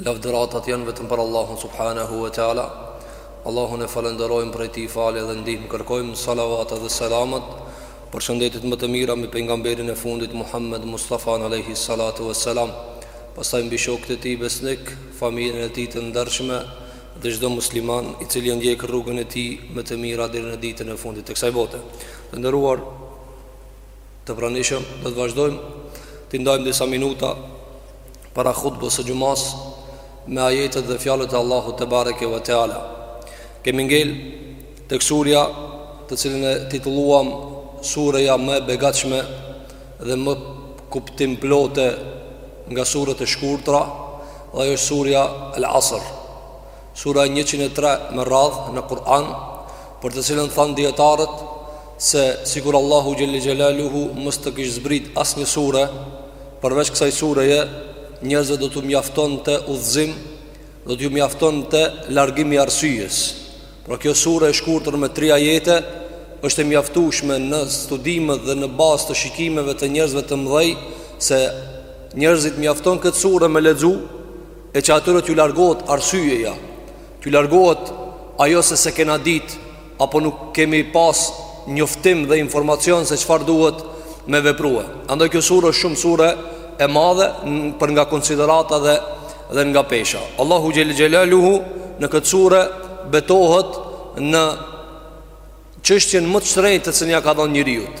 Lavdëratat janë vetëm për Allahun subhanahu wa taala. Allahun e falënderojmë prej tij falje dhe ndihmë kërkojmë salavat dhe selamet përshëndetjet më të mira mbi pejgamberin e fundit Muhammed Mustafa alayhi salatu wassalam. Pastaj mbi shokët e tij besnik, familjen e tij të ndershme dhe çdo musliman i cili e ndjek rrugën e tij më të mira deri në ditën e fundit të kësaj bote. Të nderuar Të pranishëm do të vazhdojmë t'i ndajmë disa minuta Para khutbës së xhumas Me ajetet dhe fjalët e Allahut tebareke ve teala Kemi ngel tek surja Të cilën e titulluam Sureja më e begatshme Dhe më kuptimplote Nga suret e shkurtra Dhe ajo është surja El Asr Sura 103 me radhë në Kur'an, për të cilën thanë dijetarët se sikur Allahu xhelle xhelaluhu mos të kish zbrit asnjë sure përveç kësaj sureje, njerëzve do t'ju mjaftonte udhëzim, do t'ju mjaftonte largim i arsyes. Pra kjo sure e shkurtër me 3 ajete është e mjaftueshme në studimet dhe në bazë të shikimeve të njerëzve të mdhej se njerëzit mjafton këtë sure me e lexu e që atyre t'ju largohet arsyeja, t'ju largohet ajo se s'e kena dit, apo nuk kemi pas njoftim dhe informacion se çfarë duhet me veprua. Andaj kjo sure është shumë sure e madhe për nga konsiderata dhe, dhe nga pesha. Allahu xhelle xhelaluhu në këtë sure betohet në çështjen më të shtrenjtë të cilën ja ka dhanë njeriut.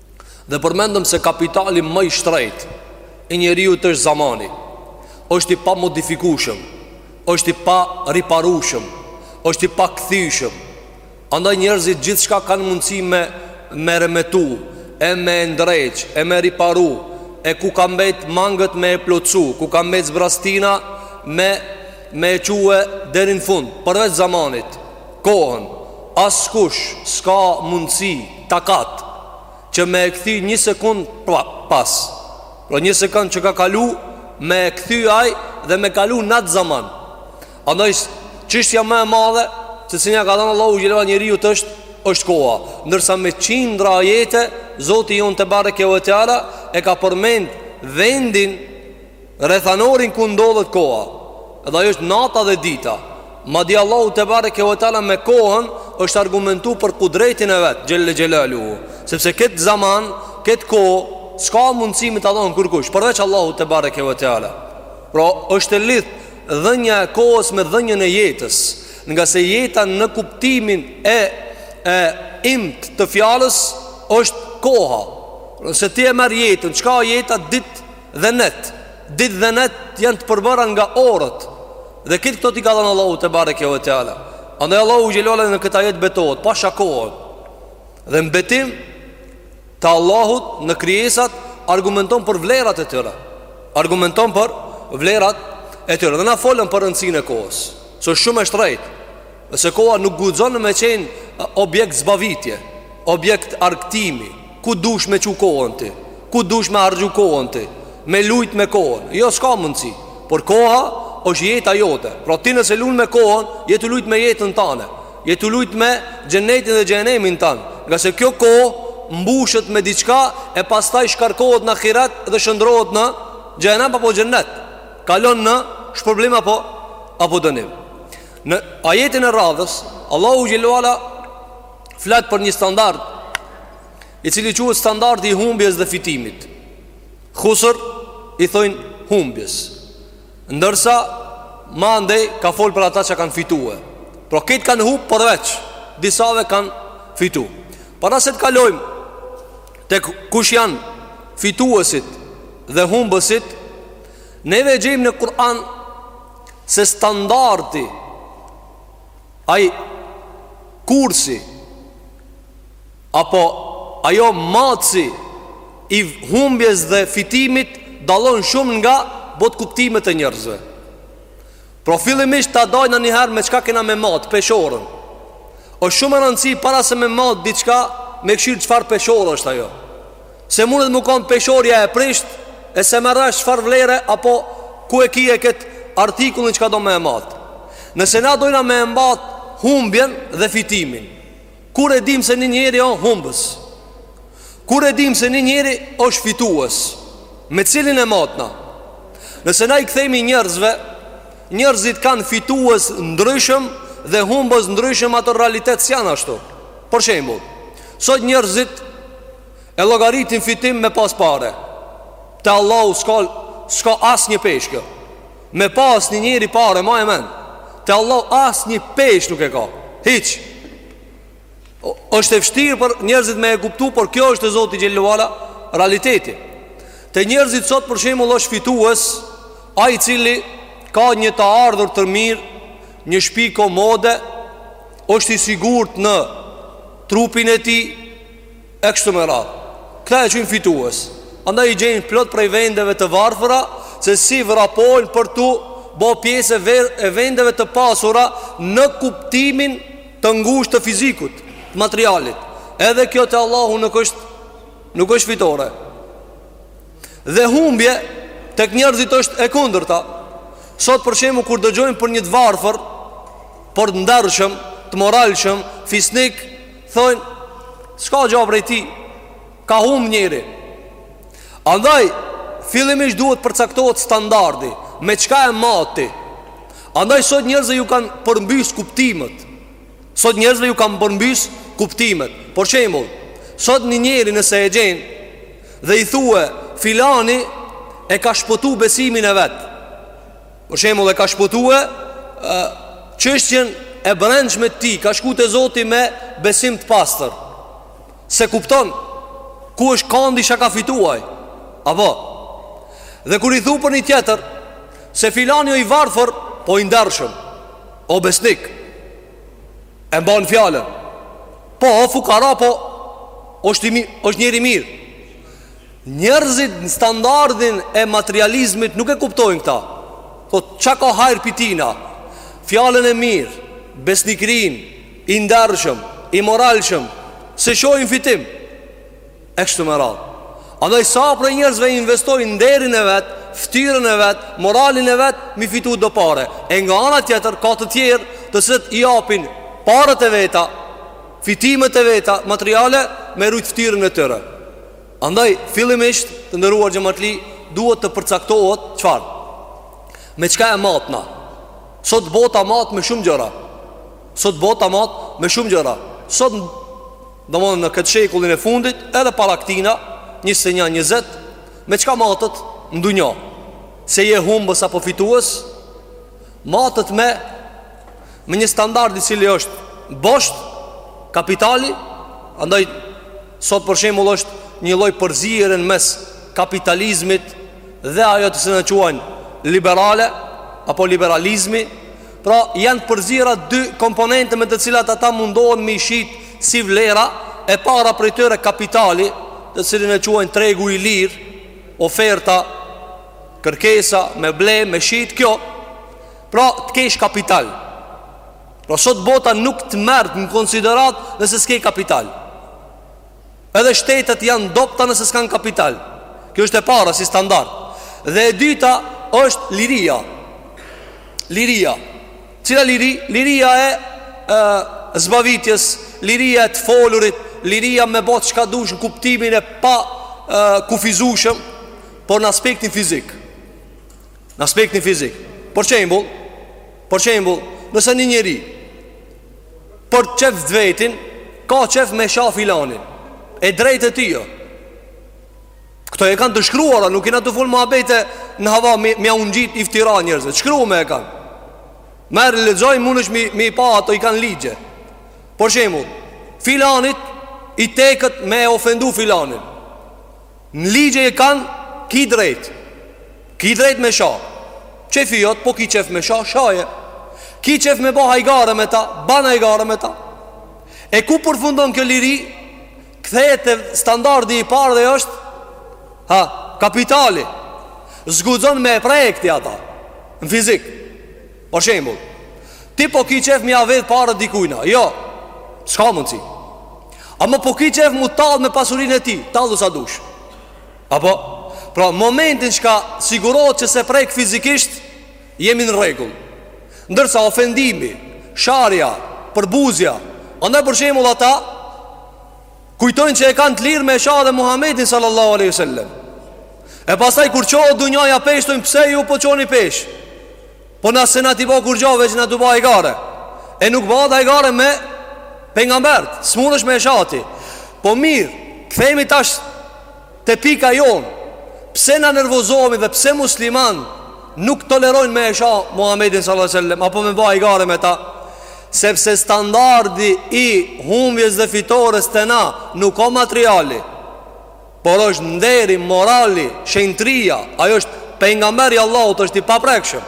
Dhe përmendëm se kapitali ma i shtrejt i njeriut është zamani është i pamodifikushëm është i pariparushëm është i pakthyshëm Andaj njerëzit gjithçka kanë mundësi me e meremetu E me e ndreq E me e riparu E ku ka mbet mangët me e plotësu Ku ka mbet zbrazëtina me me e çu deri në fund përveç zamanit kohën Askush s'ka mundësi takat Që me e kthy një sekund pra, pas Pra një sekund që ka kalu Me e kthy ai dhe me kalu në atë zaman Andaj çështja më e madhe të cilën ja ka dhanë Allahu xhelle ve ala njeriut është është koha Ndërsa me qindra ajete Zoti jonë tebareke ve teala E ka përmend vendin Rrethanorin ku ndodhet koha Edhe ajo është nata dhe dita Madje Allahu tebareke ve teala me kohën është argumentu për kudretin e vet xhelle xhelaluhu Sepse këtë zaman, këtë kohë S'ka mundësi me ta dhonë kurkush Përveç Allahut tebareke ve teala Pra është e lidh Dhënia e kohës me dhënien e jetës Ngase jeta në kuptimin e E imtë të fjalës është koha Nëse ti e merr jetën Çka jeta ditë dhe net Ditë dhe net janë të përbëra nga orët Dhe këtë këto t'i ka dhënë Allahu tebareke ue teala Andaj Allahu xhele ue ala në kët ajet betohet Pasha kohën Dhe në betim Të Allahut në krijesat Argumenton për vlerat e tyre Argumenton për vlerat e tyre Dhe na folën për rëndësinë e kohës Se o shumë e shtrejtë Se koha nuk guzon me qenë objekt zbavitje, objekt argëtimi, ku dush me çu kohën ti, ku dush me harxhu kohën ti, me lujt me kohën. Jo s'ka mundsi, por koha është jeta jote. Pra ti nëse lun me kohën, je tu lujt me jetën tane, je tu lujt me xhenetin dhe xhehenemin tan, ngase kjo kohë mbushet me diçka e pastaj shkarkohet në ahiret dhe shndrohet në xhehenem apo xhenet. Kalon në shpërblim apo apo dënim. Në ajetin e radhës, Allahu xhele ue ala flet për një standard, i cili quhet standardi i humbjes dhe fitimit. Husr i thojnë humbjes. Ndërsa, mandej ka fol për ata që kanë fitue. Pra, krejt kanë hup përveç disave, kanë fitu. Para se të kalojmë, tek kush janë fituesit dhe humbësit, neve e gjejmë në Kur'an se standardi ai kursi apo ajo matësi i humbjes dhe fitimit dallon shumë nga botëkuptimet e njerëzve. Pra fillimisht ta dajna njëherë me çka kena me mat, peshorën. O shumë me rëndësi para se me mat diçka me kshyr çfarë peshore është ajo. Se mundet me kon peshorja e prisht E s'e merr as çfarë vlere Apo ku e ki këtë artikullin çka do me e mat Nëse na dojna me e mat Humbjen dhe fitimin Kur e dim se një njeri o humbës Kur e dim se një njeri osht fitues Me cilin e matna Nëse na i kthehemi njerëzve Njerëzit kanë fitues të ndryshëm Dhe humbës të ndryshëm Ato në realitet s'janë ashtu Për shembull Sot njerëzit E llogaritin fitim me pas pare Te Allahu s'ka, s'ka asnjë peshë kjo Me pas një njeri pare me men Te Allahu asnjë peshë nuk e ka Hiç o, është e vështirë për njerëzit me e kuptu Por kjo është te Zoti xhele ue ala realiteti Te njerëzit sot për shembull është fitues Ai i cili ka një të ardhur të mirë Një shpi komode është i sigurt në trupin e tij e kështu me radhë. Këta e qujnë fitues. Andaj i gjen plot prej vendeve të varfëra se si vrapojnë për t'u bo pjesë e vendeve të pasura në kuptimin të ngushtë të fizikut, të materialit. Edhe kjo te Allahu nuk është, nuk është fitore. Dhe humbje tek njerëzit është e kundërta. Sot për shembull kur dëgjojnë për një të varfër, por të ndershëm, të moralshëm, fisnik, Thojnë, s'ka gja prej tij, ka humb njeri. Andaj, fillimisht duhet përcaktohet standardi, me çka e mati. Andaj, sot njerëzve ju kanë përmbys kuptimet. Sot njerëzve ju kanë përmbys kuptimet. Për shembull, sot një njeri nëse e gjen, dhe i thue, filani e ka shpëtu besimin e vet. Për shembull e ka shpëtu çështjen e brendshme të tij Ka shku te Zoti me besim të pastër S'e kupton Ku është kandi ça ka fitu ai Apo Dhe kur i thu për një tjetër Se filani o i varfër Po i ndershëm O besnik E mban fjalën Po o fukara po është, mi, është njeri i mirë Njerëzit në standardin e materializmit nuk e kuptojnë këta. Po ça ka hajr pi tina? Fjalën e mirë, besnikërinë, i ndershëm, i moralshëm, s'e shohin fitim. E kështu me radhë. Andaj sa prej njerëzve investojnë nderin e vet, ftyrën e vet, moralin e vet, mi fitu do pare. E nga ana tjetër, ka të tjerë të cilët i japin paret e veta, fitimet e veta, materiale, me rujt ftyrën e tyre. Andaj, fillimisht, të nderuar xhematli, duhet të përcaktohet çfarë? Me çka e matim na? Sot bota matë me shumë gjëra. Sot bota mat me shumë gjëra. Sot, domethënë në këtë shekullin e fundit, edhe para këtina, njëzet e një, njëzet, me çka matet ndonjo? Se je humbës apo fitues? Matet me, me një standard i cili është bosht, kapitali, andaj, Sot për shembull është një lloj përzierje në mes kapitalizmit dhe ajo të cilin e quajnë liberale apo liberalizmi, pra janë përzier dy komponente me të cilat ata mundohen me shit si vlera e para prej tyre kapitali, të cilin e quajnë tregu i lirë, oferta, kërkesa, me ble, me shit, kjo, pra të kesh kapital. Pra sot bota nuk të merr në konsideratë nëse s'ke kapital Edhe shtetet janë t'dobta nëse s'kanë kapital Kjo është e para si standard Dhe e dyta është liria Liria Cila liri? Liria e, e zbavitjes Liria e të folurit Liria me bo çka dush në kuptimin e pa e, kufizushëm Por në aspektin fizik Në aspektin fizik Për she Për shembull, nëse një njeri për qejf t'vetin, ka qejf me sha filanin. E drejtë e tij o. Këto e kanë të shkruara, nuk jena tu fol muhabete në hava me ia ngjit iftira njerëzve. T'shkrume e kanë. Merre lexoje, mundesh mi mi pa ato i kanë ligje. Për shembull, filanit i teket me ofendu filanin. Në ligje e kanë ki drejt Ki drejt me sha Qejfi jot po ki qejf me sha Shaje Ki qejf me bo hajgare me ta Ban hajgare me ta E ku përfundon kjo liri Kthehet te standardi i parë dhe është a Kapitali S'guxon me e prek ti ata Në fizik Për shembull, ti po ki qejf m'ia vjedh paret dikujna, jo, s'ka mundësi. Ama po ki qejf m'u tall me pasurinë e tij, tallu sa dush. Apo, pra momentin që sigurohet që s'e prek fizikisht, jemi në rregull. Ndërsa ofendimi, sharja, përbuzja, andaj për shembull ata, kujtojnë që e kanë të lirë me sha edhe Muhammedin sallallahu aleyhi sallam. E pastaj kur çohet dynjaja peshë thonë, pse ju po çoni peshë? Po na s'jena tu bo kurgjo veç jena tu bo hajgare E nuk bohet hajgare me Pejgamber S'mundesh me e sha ti Po mirë Kthehemi tash Te pika jonë Pse na nervozohemi dhe pse muslimanët Nuk tolerojnë me e sha Muhammedin sallallahu alejhi sellem Apo me bo hajgare me ta Sepse standardi i Humbjes dhe fitores te na Nuk o materiali Por është nderi, morali, shenjtëria, ai është pejgamberi i Allahut është i paprekshëm.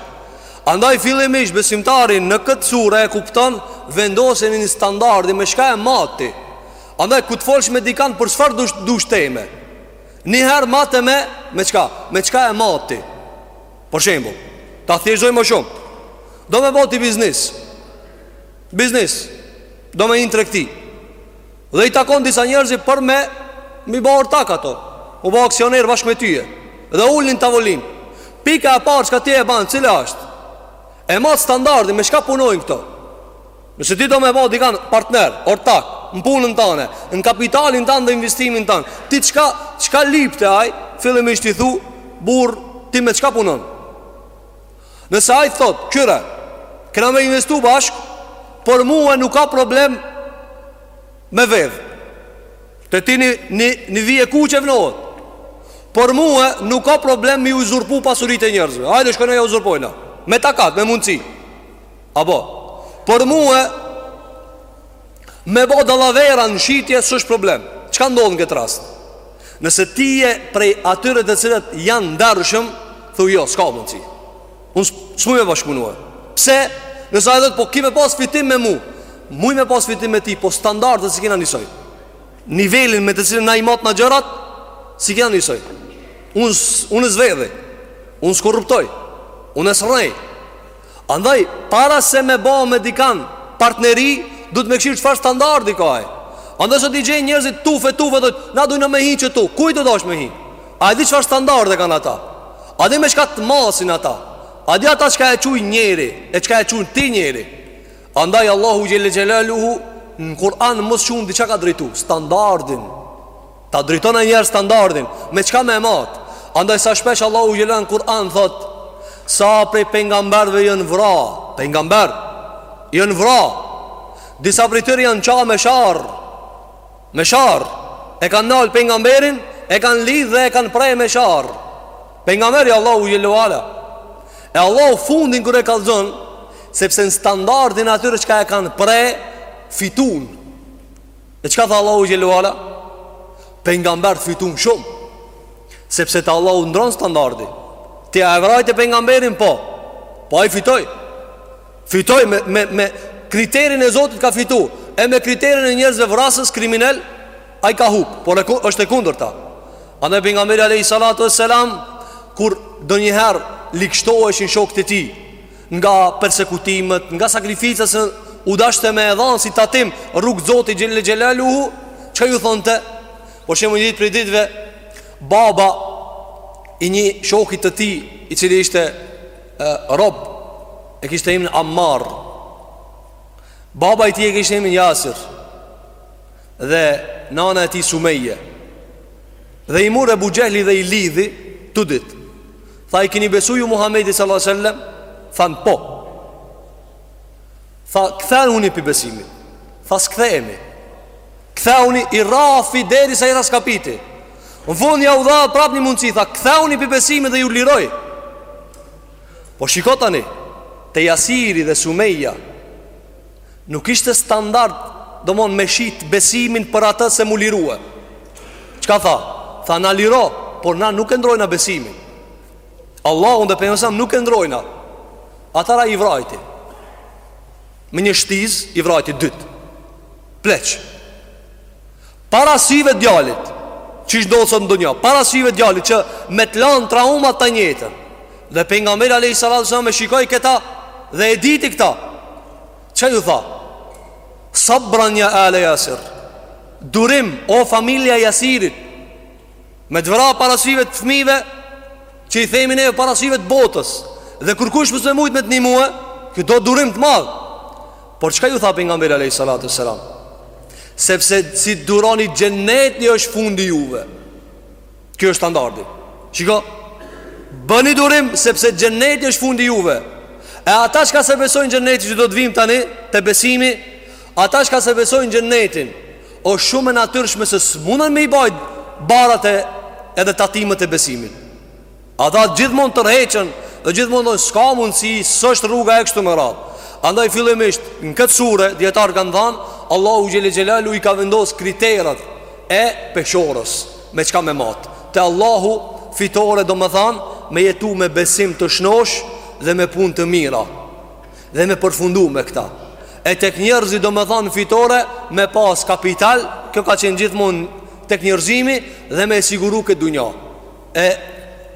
Andaj fillimisht besimtari në këtë sure e kupton vendosjen e një standardi me çka e mat ti. Andaj kur të folsh me dikan për çfarë dush teme. Një herë mate me me çka? Me çka e mat ti? Për shembull, ta thjeshtoj më shumë. Do me bo ti biznes. Biznes. Do me hi n'tregti. Dhe i takon disa njerëz ti për me M'i ba ortak ato M'u ba aksioner bashkë me tye Dhe ulni n'tavolinë Pika e parë çka ti e ban Cila është E mat standardin me çka punojnë këto Nëse ti do me ba dikan partner Ortak Në punën tande Në kapitalin tand dhe investimin tand Ti çka Çka lyp te ai Fillimisht i thu Burrë Ti me çka punon Nëse ai thot, kqyre, kena me investu bashk, por mua nuk ka problem me vedh. Te ti një, një, një vije kuqe vnohet. Për mua nuk ka problem me uzurpu pasurit e njerëzve. Hajde shkojna e uzurpojna. Me takat, me mundësi. Apo, për mua Me bo dallavera në shitje s'është problem. Çka ndodh në këtë rast? Nëse ti je prej atyre të cilët janë ndershëm, thu jo, s'ka mundsi. Unë s'muj me bashkëpunu. Pse? Nëse ai thotë po ki me pas fitim me mua. Muj me pas fitim me ti, po standardet s'i kena njësoj. Nivelin me të cilën na i matna gjërat s'i kena njësoj. Unë unë s'vedhi. Unë s'korruptoj. Unë s'rrej. Andaj, para se me ba me dikan partneri, duhet me kqyrë çfarë standardi ka ai. Andaj sot i gjenë njerëzit tufe, tufe, "dhe na dojna me hi qëtu". Ku je tu dasht me hi? A e di çfarë standardi kanë ata? A di me çka të masin ata? A di ata çka e qujn njeri? E çka e qun ti njeri? Andaj, Allahu Xhele Xhelaluhu, në Kur'an më së shumti çka ka drejtu, standardin. Ta drejton njëherë standardin Me çka me mat Andaj sa shpesh Allahu xhele n'Kur'an thot Sa prej pejgamberve janë vra Pejgamber Janë vra Disa prej tyre janë ça me shar Me shar E kanë nalë pejgamberin E kanë lidhë dhe e kanë pre me shar Pejgamber i Allahut xhele ve ala E Allahu fundin kur e kallzon Sepse në standardin e atyre që e kanë pre Fitun E çka tha Allahu Xhele ve ala? Pejgamberët fitun shumë Sepse te Allahu ndrron standardi Ti a e vrajte pejgamberin po Po ai fitoi Fitoi me, me, me kriterin e Zotit ka fitu E me kriterin e njerëzve vrasës kriminel Ai ka hup Por e, është e kundërta Andaj pejgamberi a.s. Kur ndonjëherë ligështoheshin shokët e tij Nga persekutimet, nga sakrificat që u dashke me i dhanë si tatim n'rrugë t'Zotit Xhele Xhelaluhu, çka ju thonte? Për shembull një ditë prej ditëve, baba i një shokit të tij, i cili ishte e, rob, e kishte emnin Ammar. Baba i tij e kishte emnin Jasir, dhe nana e tij Sumeje. Dhe i mur Ebu Xhehli dhe i lidhi të dytë. Tha i kini besu ju Muhammedit sallallahu alaihi wasallam? Than po. Tha kthehuni pi besimit. Tha s'kthehemi. Kthehuni. I rrafi derisa i rraskapiti. Në fund jau dha prap një mundësi, tha kthehuni pi besimit dhe ju liroj. Po shiko tani, te Jasiri dhe Sumeja Nuk ishte standard Domethan me shit besimin për atë se m'u lirue Çka tha? Tha na liro Por na nuk e ndrojna besimin Allahun dhe Pejgamberin nuk e ndrojna Ata ra i vrajti Me një shtiz i vrajti dy pleq Para syve t'djalit Qysh ndodhë sot në dunja Para syve djalit që me të lanë traumat tërë jetën Dhe pejgamberi alayhi salatu selam e shikoj këta Dhe e diti këta Çka ju tha Sabran ja ale Jasir Durim o familja e Jasirit Me të vra para syve të fmive Që i themi ne para syve të botës Dhe kurkush mos me mujtë me të ndihmue Kjo do durim të madh Por çka ju tha pejgamberi alayhis salatu selam? Sepse si duroni xhenneti është fundi juve. Ky është standardi. Shiko, bëni durim sepse xhenneti është fundi juve. E ata çka s'e besojnë xhennetin do të vijm tani te besimi, ata çka s'e besojnë xhennetin, osht shumë e natyrshme se s'mundën me i bajt barrat edhe tatimet e besimit. Ata gjithmonë tërheqen dhe gjithmonë thonë s'ka mundësi, s'është rruga e kështu me radhë. Andaj fillimisht në këtë sure dijetarët kanë thanë Allahu xhelle xhelaluhu i ka vendos kriteret e peshorës me çka me mat. Te Allahu fitore domethanë me jetu me besim të shnosh dhe me punë të mira dhe me përfundu me këta. E tek njerëzit domethanë fitore me pas kapital, kjo ka qenë gjithmonë tek njerëzimi dhe me e siguru këtë dunja. e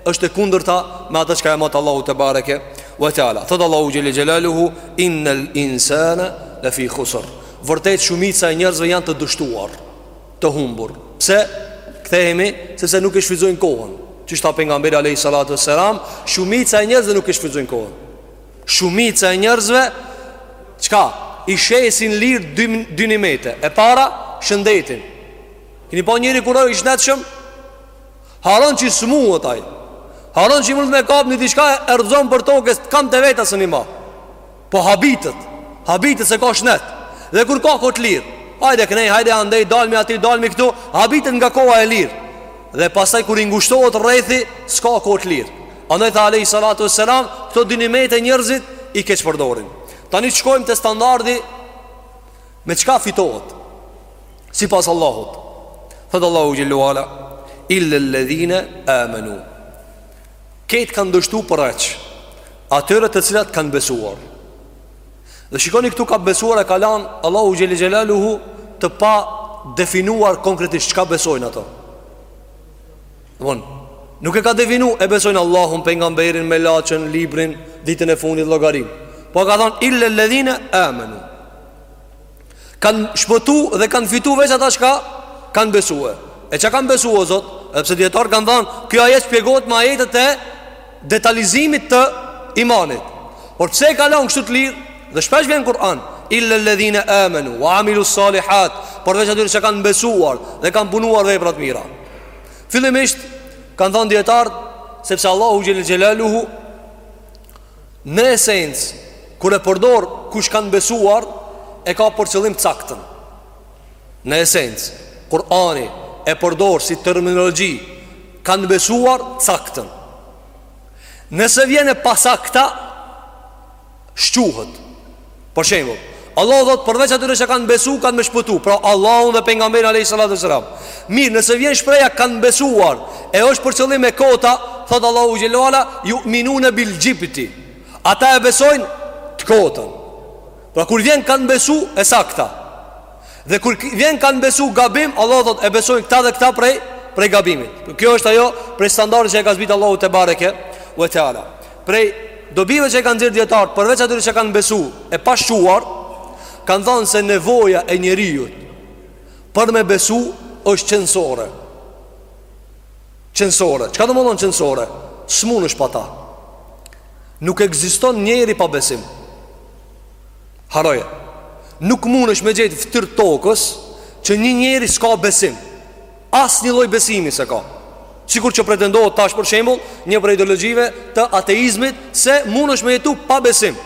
është e kundërta me ata çka e mat Allahu tebareke ve teala. Thot Allahu xhelle xhelaluhu innal insana la fi khusr. Vërtet shumica e njerëzve janë të dështuar, të humbur. Pse? Kthehemi sepse nuk e shfrytëzojnë kohën. Qysh tha pejgamberi alayhi salatu wassalam, shumica e njerëzve nuk e shfrytëzojnë kohën. Shumica e njerëzve çka? I shesin lir dy dy nimete. E para, shëndetin. Keni pa njeri kur i shnetshëm? Harron që smuhet ai Harron që mund me e kap një diçka e rrëzon për tokës e kamt e veta s'e nin ma Po habitet, habitet se ka shnet Dhe kur ka koh t'lirë Hajde knej, hajde andej, dalmi aty, dalmi këtu Habitet nga koha e lirë Dhe pastaj kur i ngushtohet rrethi, s'ka koh t'lirë Andaj tha alayhi salatu ve selam Këto dy nimete njerëzit i keqpërdorin Tani të shkojmë te standardi Me çka fitohet Sipas Allahut Thotë Allahu xhelle ue ala Ille ledhine amenu Krejt kanë dështu përveç Atyre të cilat kanë besuar Dhe shikoni këtu ka besuar e ka lan Allahu xhelle xhelaluhu Të padefinuar konkretisht Çka besojnë ato Domethënë, Nuk e ka definu e besojnë Allahun Pejgamberin, melaqen, librin Ditën e fundit, llogarinë Po ka thonë ille ledhine amenu Kanë shpëtu dhe kanë fitu veç ata çka kanë besu E ça kanë besu o Zot Edhe pse dijetarët kanë thanë Kjo ajet shpjegohet me ajetet e detajizimit të imanit Por pse e ka lan kështu të lirë Dhe shpesh vjen Kur'an Ille ledhine amenu Wa amilu salihat Por veç atyre që kanë besuar Dhe kanë punuar vepra të mira Fillimisht Kanë thanë dijetarët Sepse Allahu xhelle xhelaluhu Në esencë, kur e përdor kush kanë besuar, e ka për qëllim t'saktën. Në esencë, Kur'ani e përdor si terminologji kanë besuar t'saktën. Nëse vjen e pasakta, shquhet Për shembull, Allahu thot përveç atyre që kanë besu kanë me shpëtu, pra Allahun dhe pejgamberin alayhi salatu wasalam. Mirë, nëse vjen shprehja kanë besuar, e është për qëllim e kota, thot Allahu xhelle ue ala, juminune bil xhibti. Ata e besojnë të kotën. Pra kur vjen kanë besu e sakta. Dhe kur vjen kanë besu gabim, Allahu thot e besojnë këta dhe këta prej prej gabimit. Kjo është ajo prej standardit që e ka zbrit Allahu tebareke ue teala. Prej dobive që kanë nxjerrë dijetarët Përveç atyre që kanë besu e pashquar Kanë thanë se nevoja e njeriut Për me besu është qenësore Qenësore Çka domethonë qenësore? S'mundesh pa ta Nuk ekziston njeri pa besim Harroje Nuk mundesh me gjetë n'fytyrë t'tokës Që një njeri s'ka besim Asnjë lloj besimi s'e ka. Sikur që pretendohet tash për shembull, një prej ideologjive të ateizmit se mundesh me jetu pa besim.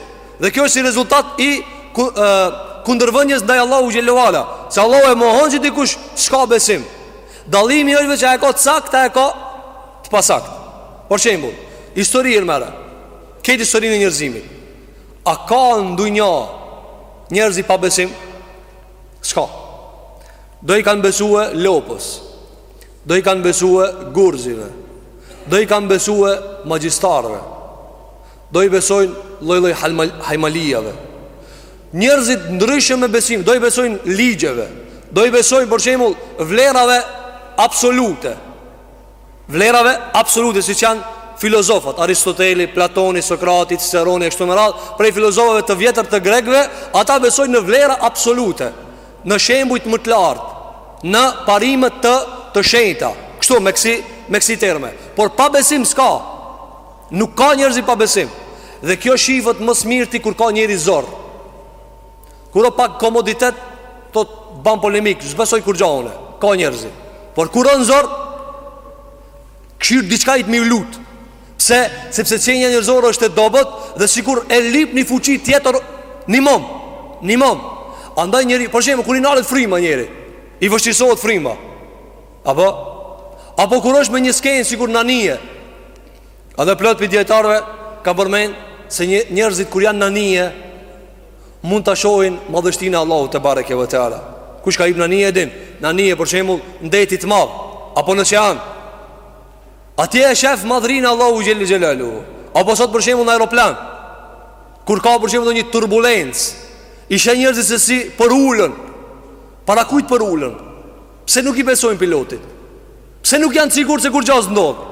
Dhe kjo është si rezultat i ku, e, kundërvënjes ndaj Allahu xhelle ue ala, se Allahu e mohon që dikush s'ka besim. Dallimi është veç a e ka t'sakt, a e ka të pasakt. Për shembull, historinë merre. Krejt historinë e njerëzimit. A ka ndonjë njerëzi pa besim? S'ka Do i kanë besue lopës Do i kanë besue gurzive Do i kanë besue magjistarve Do i besojnë lloj-lloj hajmalive Njerëzit ndryshëm me besim Do i besojnë ligjeve Do i besojnë për shembull vlerave absolute vlerave absolute siç janë filozofët, Aristoteli, Platoni, Sokrati, Ciceroni e kështu me radhë, prej filozofëve të vjetër të grekëve, ata besojnë në vlera absolute, në shembujt më të lartë, në parime të të shenjta. Kështu me kësi me kësi terme. Por pa besim s'ka. Nuk ka njerëzi pa besim. Dhe kjo shifet më s'mirti kur ka njeri zor. Kur o pak komoditet Të ban polemikë S'besoj kurgja une Ka njerëzi Por kur o në zor Kshyr diçkajt m'iu lut Pse Sepse qenia njerëzore është e dobët Dhe sikur e lyp një fuqi tjetër Nimom Nimom Andaj njeri Për shembull kur i nalet fryma njerit I vështirësohet fryma Apo Apo kur është me një skenë sikur n'anije Edhe plot prej dijetarëve Kanë përmend Se njerëzit kur janë n'anije mund ta shohin madhështinë e Allahut tebareke ve teala. Kush ka hip n'anije e din, n'anije për shembull, në det të madh, apo në oqean. Atje e shef madhërinë e Allahut xhele xhelaluhu Apo sot për shembull në aeroplan, kur ka për shembull ndonjë turbulencë, i sheh njerëzit se si përulen, para kujt përulen, pse nuk i besojnë pilotit. Pse nuk janë sigurt se kurgja s'ndodh?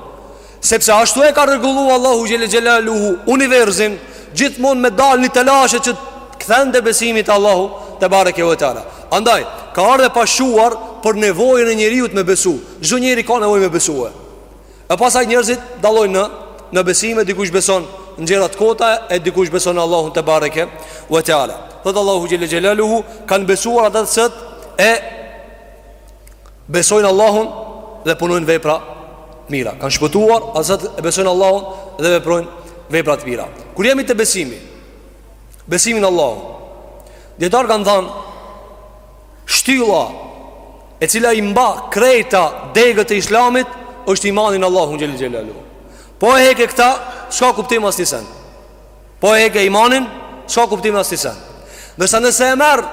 Sepse ashtu e ka rregullu Allahu xhele xhelaluhu Univerzin gjithmonë me dalë një telashe që kthen te besimi n'Allahun tebareke ve teala Andaj, ka ardhe pashuar për nevojën e njeriut me besu Çdo njeri ka nevojë me besu e E pastaj njerëzit dallojnë në, në besime dikush beson në gjëra të kota e dikush beson në Allahun tebareke ve teala Thotë Allahu xhele xhelaluhu kanë besuar ata që e besojnë Allahun dhe punojnë vepra të mira. Kanë shpëtuar ata që e besojnë Allahun dhe veprojnë vepra të mira. Kur jemi te besimi, besimin në Allahun. Dijetarët kanë thënë shtylla e cila i mba krejta degët e Islamit është imani në Allahun xhele xhelaluhu. Po e heke këta, s'ka kuptim asni sen. Po e heke imanin, s'ka kuptim asni sen. Ndërsa nëse e merr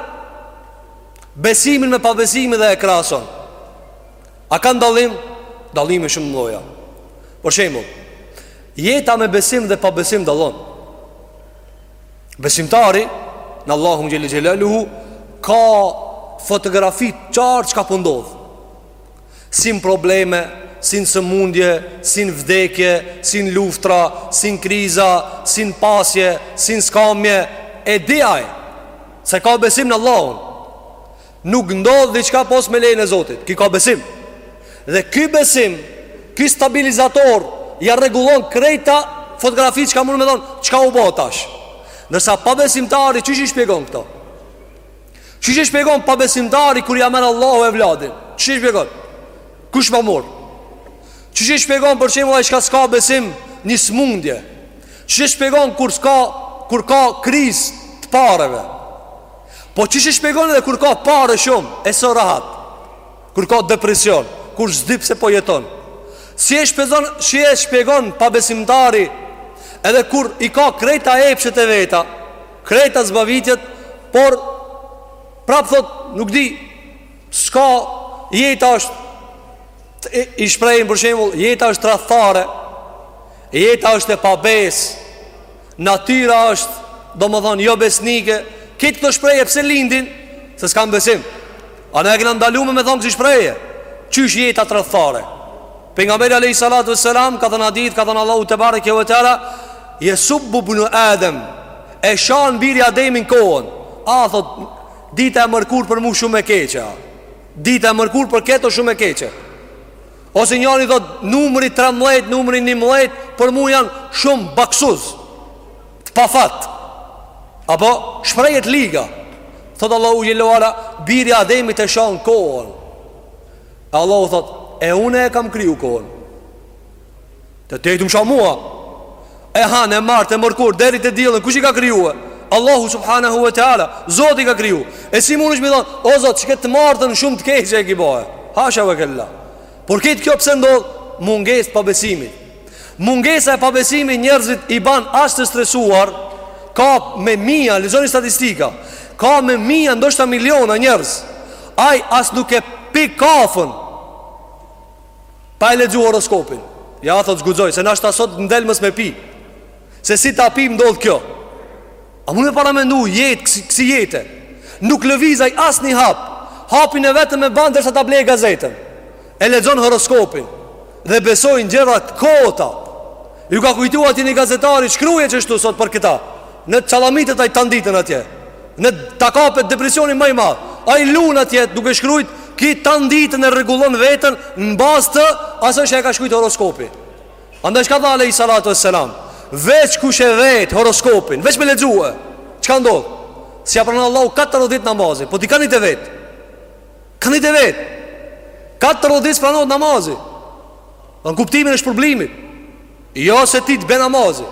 Besimin me pabesimin dhe e krahason A kanë dallim? Dallime shumë mdhoja Për shembull Jeta me besim dhe pa besim dallon Besimtari Në Allahun xhele xhelaluhu Ka fotografi të qartë çka po ndodh po Si n'probleme Si n'sëmundje Si n'vdekje Si n'luftra Si n'kriza Si n'pasje Si n'skamje E di ai Se ka besim në Allahun Nuk ndodh diçka pos me lejen e Zotit Ky ka besim Dhe ky besim Ky stabilizator Ia rregullon krejta fotografitë çka mund me thonë Çka u bo tash Ndërsa pabesimtari qysh i shpjegon këto Qysh i shpjegon pabesimtari Kur ia merr Allahu evladin Qysh i shpjegon Kush ma mor Qysh e shpjegon për shembull ai që s'ka besim një smundje? Qysh e shpjegon kur s'ka kur ka krizë të pareve? Po qysh e shpjegon edhe kur ka pare shumë e s'o rahat? Kur ka depresion, kur s'di pse po jeton? Si e shpjegon, si e shpjegon pabesimtari edhe kur i ka krejt epshet e veta, krejt zbavitjet, por prap thot nuk di s'ka jeta është i shprehin për shembull jeta është tradhtare, jeta është e pabesë, natyra është domethënë jo besnike, këto këto shprehje pse lindin se s'kan besim. A ne e kena ndalume me thon kësi shprehje? Qysh jeta tradhtare? Pejgamberi alejhi salatu ve selam ka thënë hadith, ka thënë Allahu tebareke ve teala, jesubbu ibnu Adem. E shan biri i Ademit kohën. A thot dita e mërkur për mu shumë e keqe. Dita e mërkur për këto shumë e keqe Ose njani thot numri 13, numri 11 Për mu janë shumë baksuz Të pafat Apo shprehje t'liga Thot Allahu xhele ve ala Biri i Ademit e shan kohën Allahu thot E une e kam kriju kohën Të tejtë më shamua E hanë, e martë, e mërkur, deri te e diela Kush i ka krijue? Allahu subhanahu ve teala Zoti i ka kriju E si mundesh me thonë O Zot, që këtë të martën shumë të keqe që e ki ba Hasha ve kel-la Por këtë kjo pse ndodh Mungesë pabesimit Mungesa e pabesimit njerëzit i ban aq të stresuar Ka me mija, lexoni statistika Ka me mija, ndoshta miliona njerëz Aj, as nuk e pi kafën Pa e lexu horoskopin Ja thot s'guxoj Se nashta sot më del mos me pi Se si ta pi më ndodh kjo A mun me paramendu jetë kësi, kësi jete Nuk lëviz aj as një hap Hapin e vetëm e ban Derisa ta blej gazetën E lexon horoskopin Dhe besojnë gjëra të kota Ju ka kujtu atij një gazetari Shkruje qështu sot për këta Dhe çallamitet ai tanë ditën atje Në të kapet depresioni ma i madh. Ai lun atje duke shkrujt ky tan ditën e rregullon veten në bazë të asaj që e ka shkrujt horoskopi. Andaj çka tha alejhi salatu selam, veç kush e vet horoskopin, veç me lexue. Çka ndodh? S'ia pranon Allahu 40 ditë namazin, po ti kan e vet. Kan e vet. 40 ditë s'pranohet namazi. Në kuptimin e shpërblimit. Jo se ty të bie namazi.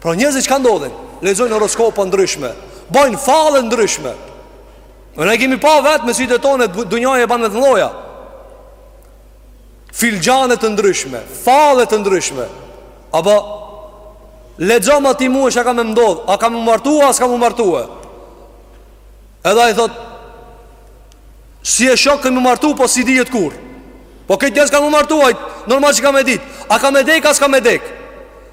Pra njerëzit çka ndodhin? Lexojnë horoskopa të ndryshme, bojnë falle të ndryshme. Po na i kemi pa vetë me sytë tonë dunjaja e ban me t'nlloja. Filxhane të ndryshme, falle të ndryshme. Apo lexoma ti mue çka ka me m'ndodh, a kam u martua, a s'kam me u martue. Edhe ai thotë Si e shoh ka me u martu, po s'i dihet kur Po këtë njës ka me u martu, ajt, normal që ka me dit A ka me dek, a s'ka me dek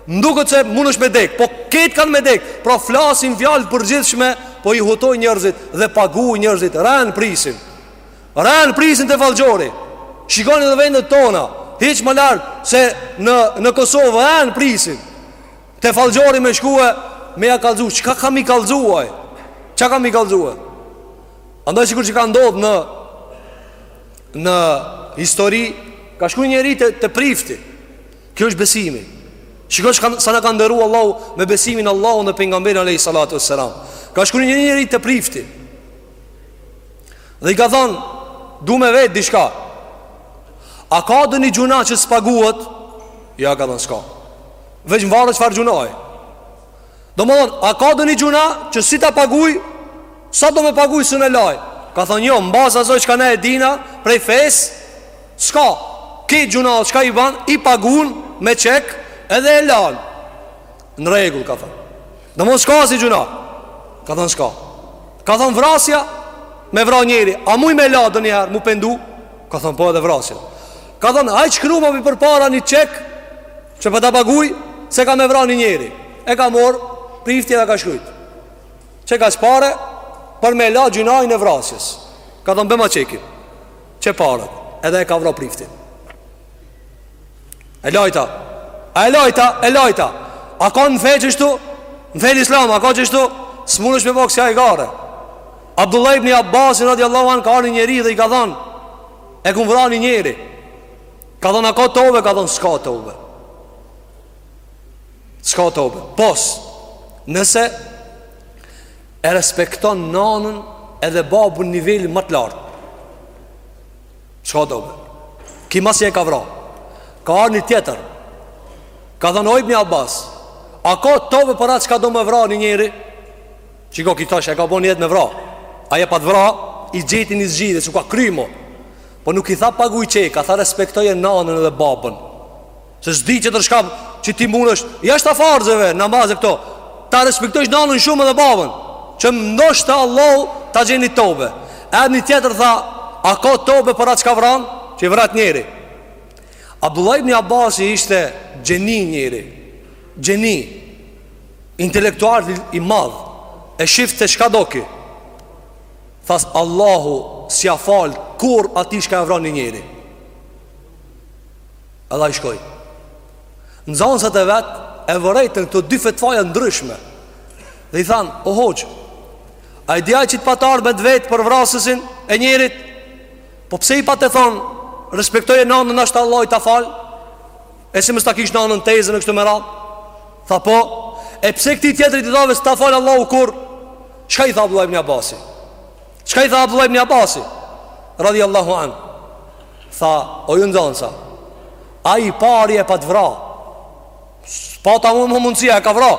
M'duket se mundesh me dek Po krejt kanë me dek Pra flasin fjalë të përgjithshme Po i hutojn njerzit dhe pagujn njerzit Ren presin Ren presin te fallxhori Shikoni dhe vendet tona Hiç ma larg se ne, në Kosovë Ren presin Te fallxhori me shku Me ja kallzu Çka ka me i kallzu ai Çka ka me i kallzu ai Andaj sikur që ka ndodhë në Në histori Ka shku njeri te, te prifti Kjo është besimi Shiko sa na ka nderu Allahu Me besimin n'Allahun e n'pejgamberin Alejhi salatu ue selam Ka shku një njeri te prifti Dhe i ka thonë Du me vet diçka A ka donji gjynah që s'paguhet Ja ka thonë s'ka Veç mvaret çfarë gjynahi Domethonë, a ka donji gjynah që si ta paguj Sa do me paguj s'e laj Ka thonë jo, mbas asaj çka na e dina Prej fes S'ka Ki gjynah çka i ban I pagun me çek Edhe e lan Në rregull ka thonë Domethon s'ka asi gjynah Ka thonë s'ka Ka thonë vrasja Me vra njeri A muj me la donjëherë M'u pendu Ka thonë po edhe vrasja Ka thonë hajt shkruma përpara një çek Që po ta paguaj se kam me vra një njeri. E ka marr prifti edhe ka shkrujt. Qe kaq pare për me la gjynahin e vrasjes. Ka thon bima çekin. Qe paret, edhe e ka vra priftin. E lajta. A e lajta, e lajta. A ka në fe qështu Në fenë islame, a ka qështu S'munesh me bo ksi hajgare Abdullah ibn Abbasi radiallahu anhu Ka ardh një njeri dhe i ka thanë E kom vra një njeri Ka thonë a ka tobe, ka thonë s'ka tobe S'ka tobe Pos, nëse e respekton nanën edhe babën n'nivelin më të lartë S'ka tobe Ky masi e ka vra Ka ardh një tjetër Ka thonë o Ibn Abbas A ka tobe për atë çka do me vra një njeri Shiko ky tash e ka bo nijet me vra Ai e pat vra I gjeti një zgjidhje se u ka kry mo Po nuk i tha paguj çek, a tha respektoje nanën dhe babën Se s'di tjetër çka që ti munesh Jashta farzeve, namaz e këto Ta respektojsh nanën shumë dhe babën Që ndoshta Allahu ta gjen ni tobe Erdh një tjetër tha A ka tobe për atë çka vran Që i vrat njeri Abdullah ibn Abbasi ishte gjeni njeri Gjeni Intelektual i madh E shifte çka do ky Tha Allahu s'ja fal kurrë atij çka e vran ni njeri Edhe i shkoj Nxanësat e vet E vërejtën këto dy fetfaja t'ndryshme Dhe i thanë O hoxhë Ai djali që të pat ardh me t'vet për vrasësin e njerit Po pse i pate thanë Respektoje nanën ashtu Allahu ta fal E si mos ta kish nanën tezën e kështu me radhë Tha po E pse këtij tjetrit i thave s'ta fal Allahu kurrë Çka i tha Abdullah ibn Abasi? Çka i tha Abdullah ibn Abasi? Radijallahu anh Tha, o ju nxanësa Ai i pari e pat vra Pat pamundësia e ka vra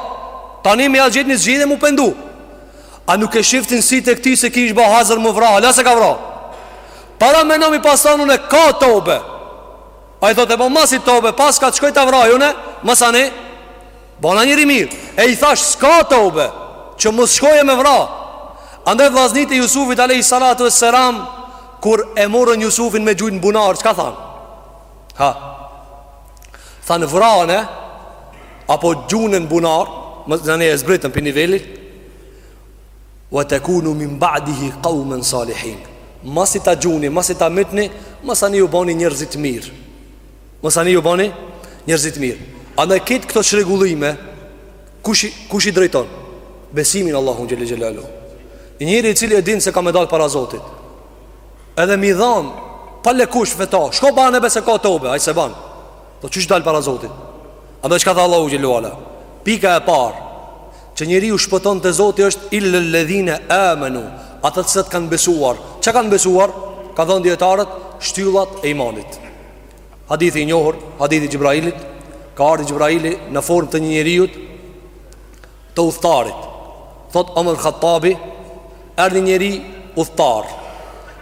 Tani m'ia gjet ni zgjidhje mu pendu A nuk e shihshit sytë e këtij se ky ish ba hazër me vra Hala s'e ka vra Para me ni m'i pas thanë unë ka tobe Ai thotë po masi tobe Paska të shkoj ta vraj unë Masanej Bana njeri i mirë E i thashë s'ka tobe Që mos shkojë me vra Andaj vllaznit e Jusufit Alejhi Salatu ue Selam Kur e morën Jusufin me gjujt n'bunar Çka thanë? Ha Thanë vrane Apo gjune n'bunar Domethanë e zbritën pi nivelit Wa tekunu min ba'dihi Kaumen salihin Masi ta gjuni, masi ta mytni Masanej ju bani njerëz t'mirë Masanej ju bani njerëz t'mirë. Andaj këtë këto çrregullime kush kush i drejton? Besimi n'Allahun xhele xhelaluhu. Ni njeri i cili e din se ka me dal para Zotit. Edhe m'i dhanë pale kush fetva. Shko bane be se ka tobe, ai s'e ban. Po qysh dal para Zotit. Andaj çka tha Allahu xhele xhelaluhu. Pika e parë që njeriu shpëton te Zoti është il-le ledhine amenu, ata që kanë besuar. Çka kanë besuar? Kanë thënë dijetarët shtyllat e imanit. Hadithi i njohur, hadithi i Xhibrailit, ka ardh Xhibraili në formë të një njeriu, të udhtarit. Thotë Omer Khattabi, erdhi një njeri udhtar.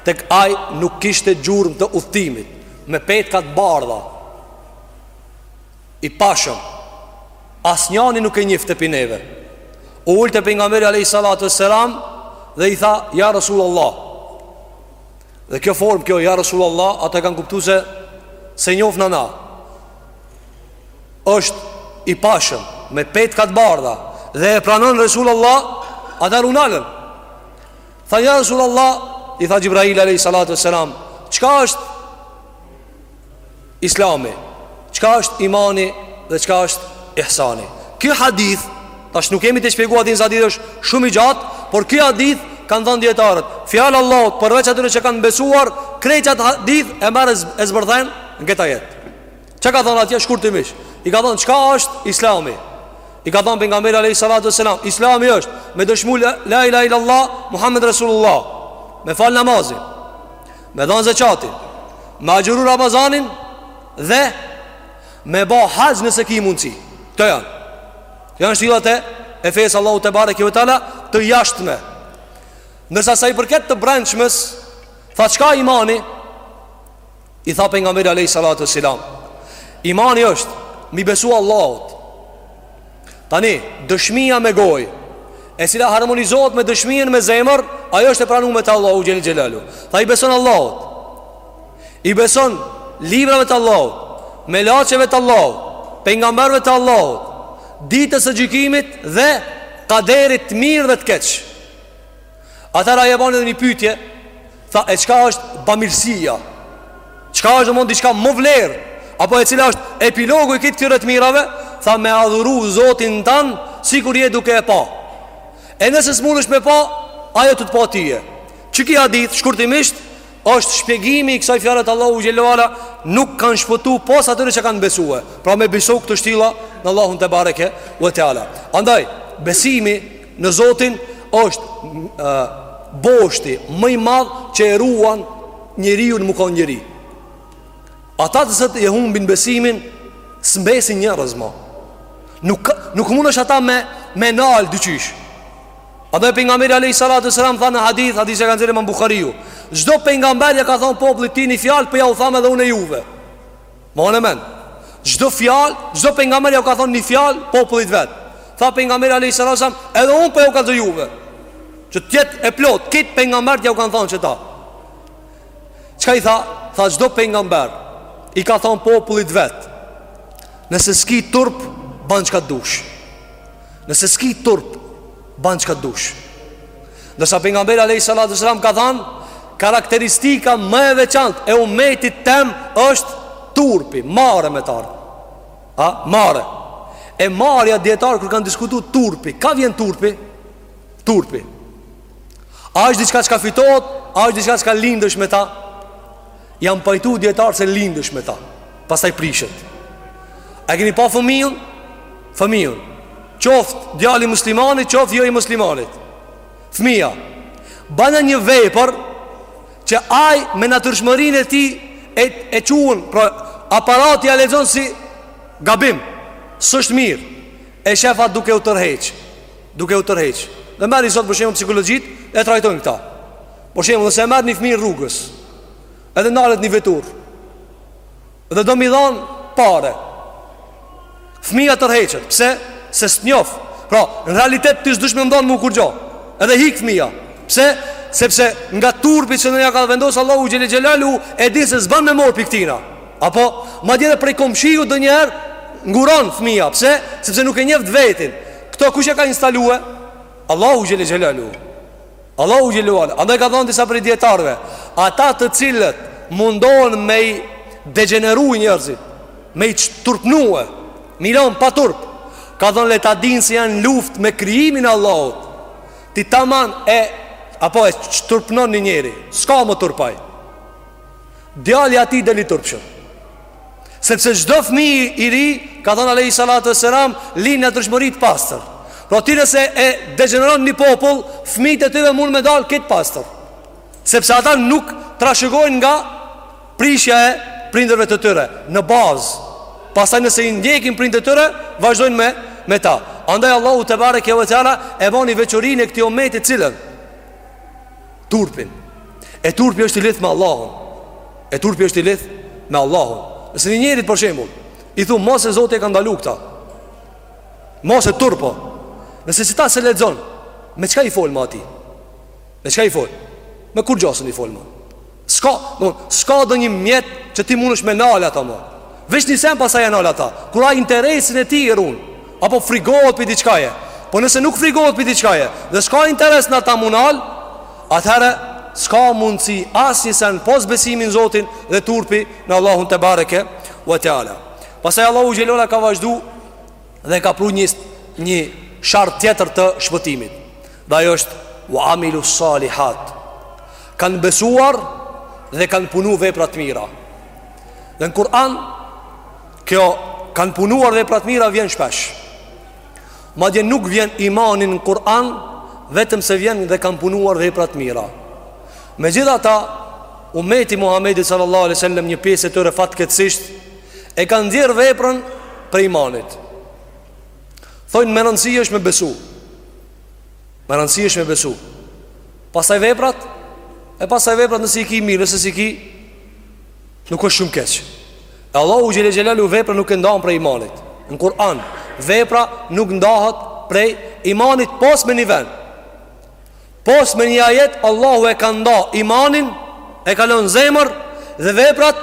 Tek ai nuk kishte gjurmë të udhtimit, me petka të bardha. I pashëm. Asnjani nuk e njefte pi neve. U ul te pejgamberi alejhi salatu ue selam dhe i tha: "Ja Resulallah, Dhe kjo formë kjo ja Resulallah Ata kanë kuptu se S'e njofim na është i pashëm Me petka të bardha Dhe e pranon Resulallah Ata u ndalën Tha ja Resulallah I tha Xhibrail a.s. Çka është Islami, çka është imani dhe çka është ihsani. Ky hadith, tash nuk kemi të shpjegu atë se hadithi është shumë i gjatë, por ky hadith kanë thënë dijetarët. Fjala e Allahut përveç atyre që kanë besuar, krejt qat hadith e merr e zbërthen në këtë ajet. Çka ka thënë atje shkurtimisht? I ka thënë çka është Islami? I ka thënë pejgamberi alayhi salatu wasalam, Islami është me dëshmu la ilaha illallah Muhammed rasulullah, me fal namazin. Me dhanë zekatin Me agjëru Ramazanin Dhe Me ba haxh nëse ki mundësi Këto janë Këto janë shtyllat e E fesë Allahut tebareke ve teala Të jashtme Ndërsa sa i përket të brendshmes Tha çka imani I tha pejgamberi alejhi salatu ve selam Imani është Me i besu Allahut Tani, dëshmia me gojë, e cila harmonizohet me dëshmien me zemër, ajo është e pranume te Allahu xhele xhelaluhu. Tha i beson Allahut. I beson librave të Allahut, melaçeve të Allahut, pejgamberëve të Allahut, ditës së gjykimit dhe kaderit të mirë dhe të keq. Atëherë ja ban edhe një pytje Tha e çka është bamirësia Çka është domethënë diçka më vlerë Apo e cila është epilogu i krejt këtyre të mirave Tha me adhuru zotin tënd Sikur je duke e pa E nëse s'mundesh me pa Ai o tu të pa ty Qeky hadith shkurtimisht Është shpjegimi i kësaj fjale të Allahut xhele ve ala nuk kanë shpëtu pos atyre që kanë besu Pra me besu këto shtylla në Allahun tebareke ve teala Andaj, besimi në Zotin është e, boshti më i madh që e ruan njeriun me u kon njeri Ata që sot e humbin besimin s'mbesin njerëz ma Nuk, nuk mundesh ata me, me nalë dyqysh Andaj pejgamberi alayhi salatu wasalam tha në hadith, hadith e ka nxjerrë Imam Buhariu, çdo pejgamber ja ka thënë popullit tij një fjalë, po jau tham edhe unë juve. Mbane men. Çdo fjalë, çdo pejgamber ja ka thënë një fjalë popullit vet. Tha pejgamberi alayhi salatu wasalam, edhe unë po jau kallzoj juve. Që të jetë e plot, krejt pejgamberët jau kanë thënë qeta. Çka i tha? Tha çdo pejgamber i ka thënë popullit vet. Nëse s'ki turp, bën çka dush. Nëse s'ki turp, ban çka dush Ndërsa pejgamberi alejhi salatu ve selam ka thanë Karakteristika më e veçantë e umetit tem është turpi Marre me ta ardhë A, marre E marrja dijetarët kur kanë diskutu turpi Ka vjen turpi? Turpi A është diçka çka fitohet A është diçka çka lindesh me ta? Janë pajtu djetarë se lindësh me ta Pastaj prishet E keni pa fëmijën Fëmijën Qoftë djali i muslimanit Qoftë jo i muslimanit Fmija Ban një vepër Që ai me natyrshmërinë e tij E, e quen pra, Aparati e lexon si Gabim S'është mirë E sheh atë duke u tërheq Duke u tërheq Dhe merre sot për shembull psikologjitë E trajtojnë këta Për shembull, nëse e merr një fëmijë rrugës, edhe nalet një veturë. Dhe do me i dhon pare. Fmija tërheqet, pse? Se s'njof. Pra, në realitet ti s'doshe me i dhon kurrgjo. Edhe hik fmija. Pse? Sepse nga turpi që ia ka vendos Allahu xhelel xhelalu, e di se s'ban me morr pi tina. Apo madje edhe prej komshiu ndonjëherë nguron fmija. Pse? Sepse nuk e njeh veten. Kto kush e ka instalue? Allahu xhelel xhelalu. Allahu xhele ue ala andaj ka thënë disa prej dietarëve, ata të cilët mundohen me i degjeneru njerëzit, me i çturpnue, me i lon pa turp. Ka thënë le ta dinë se janë n'luftë me krijimin e Allahut. Ti taman e apo e çturpnon një njeri, s'ka më turp ai. djali i atij del i turpshëm Sepse çdo fmi i ri, ka thonë Alejhi Salatu ue Selam, lin në natyrshmëri të pastër Pra ti nëse e degjeneron një popull, fmitë e tyne mund me dalë krejt të pastër Sepse ata nuk trashëgojnë nga prishja e prindërve të tyre, në bazë Pastaj nëse i ndjekin prindët e tyre, vazhdojnë me, me ta Andaj Allahu tebareke ue teala e boni veçorinë e këtij umeti cilën Turpin E turpi është i lidht me Allahun E turpi është i lidht me Allahun Nëse një njerit ti për shembull I thu mos se Zoti e ka ndalu këta Mos se turp o Nëse as këta s'e lexon Me çka i fol ma atij Me çka i fol Me kurgja s'i fol ma S'ka, no, s'ka donjë mjet Që ti munesh me nal ata ma Veç një sen pastaj e nal ata Kur ai interesin e tij e run Apo frigohet pi diçkaje Po nëse nuk frigohet pi diçkaje Dhe s'ka interes n'ata me u nal Atëherë s'ka mundësi Asnjë sen pos besimi n'Zotin Dhe turpi në Allahun tebareke Ve teala Pastaj Allahu xhele ala ka vazhdu Dhe ka pru një, një shart tjetër të shpëtimit Dhe ai është Wa amilu salihat Kanë besuar Dhe kanë punu vepra të mira Dhe në Kur'an Kjo kanë punuar vepra të mira vjen shpesh Madje nuk vjen imani në Kur'an Vetëm se vjen dhe kanë punuar vepra të mira Megjithatë Umeti i Muhammedit sallallahu alejhi ue sel-lem një pjesë e tyre fatkeqësisht E kanë nxjerrë veprën prej imanit Thojnë me rëndësi është me besu Me rëndësi është me besu Pastaj veprat E pastaj veprat nëse i ki mirë Nëse s'i ki Nuk është shumë keq. E Allahu xhel-le xhelaluhu veprën nuk e ndan prej imanit. Në Kur'an, vepra nuk ndahet prej imanit pos me një vend. Pos me një ajet, Allahu e ka nda imanin, e ka lënë n'zemër dhe veprat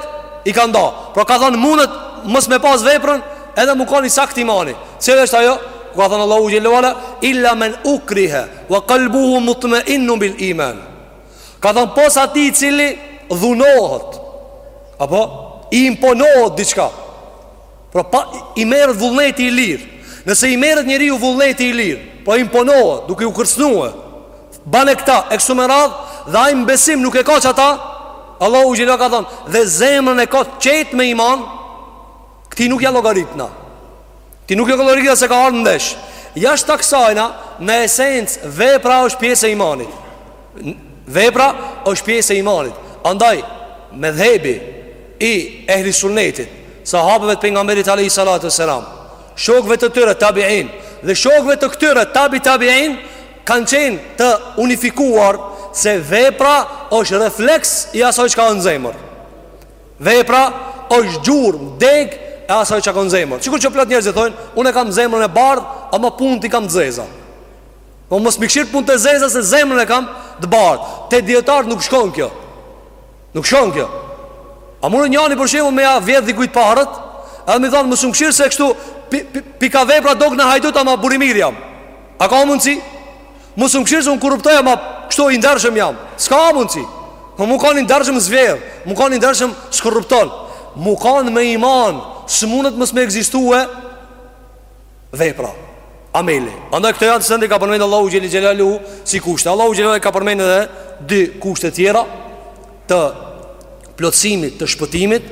i ka nda. Pra ka thonë mundet mos me pas veprën edhe me kanë i saktë imani. Cila është ajo? Ku ka thonë Allahu xhel-le ve ala, illa men ukrihe, wa kalbuhu mutmeinnun bil iman. Ka thënë pos atij i cili dhunohet Apo i imponohet diçka Pra pa, i merret vullneti i lirë Nëse i merret njeriut vullneti i lirë Pra imponohet duke ju kërcnue Bane këta e kështu me radhë Dhe ai n'besim nuk e ka qata Allahu xhel-le ka thënë Dhe zemrën e ka qetë me iman Këtij nuk ja llogarit na Këtij nuk ja llogarit na se ka ardhë në ndesh Jashtë kësajna Në esencë vepra është pjesë e imanit Vepra është pjesë e imanit Andaj medhhebi I ehli sunnetit Sahabëve të pejgamberit Alejhi salatu ve selam Shokve të tyre tabiin Dhe shokve të këtyre tabi tabiin Kanë qenë të unifikuar Se vepra është refleks I asoj që ka në zemër Vepra është gjurmë, degë e asaj që ka në zemër Sikur që plot njerëzit thonë, unë e kam zemrën e bardhë, ama punët i kam të zeza Po mos m'i kqyr punët e zeza se zemrën e kam të bardhë Te dijetarët nuk shkon kjo Nuk shkon kjo A munet njani për shembull me ja vjedh dikujt paret Edhe me i thonë, mos më kqyr se kështu Pi kah vepra dokna hajdut, ama burrë i mirë jam A ka mundësi? Mos më kqyr se unë korruptoj ama kështu i ndershëm jam. S'ka mundësi. Po mu kanë i ndershëm s'vjedh, mu kanë i ndershëm s'korrupton. Mu kanë me iman, s'mundet mos me ekzistue vepra, ameli. Andaj këto janë dy sende i ka përmendë Allahu xhel-le xhelaluhu si kushte. Allahu xhel-le ka përmendë edhe dy kushte tjera të plotësimit të shpëtimit,